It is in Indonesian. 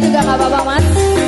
juga nggak apa-apa mas.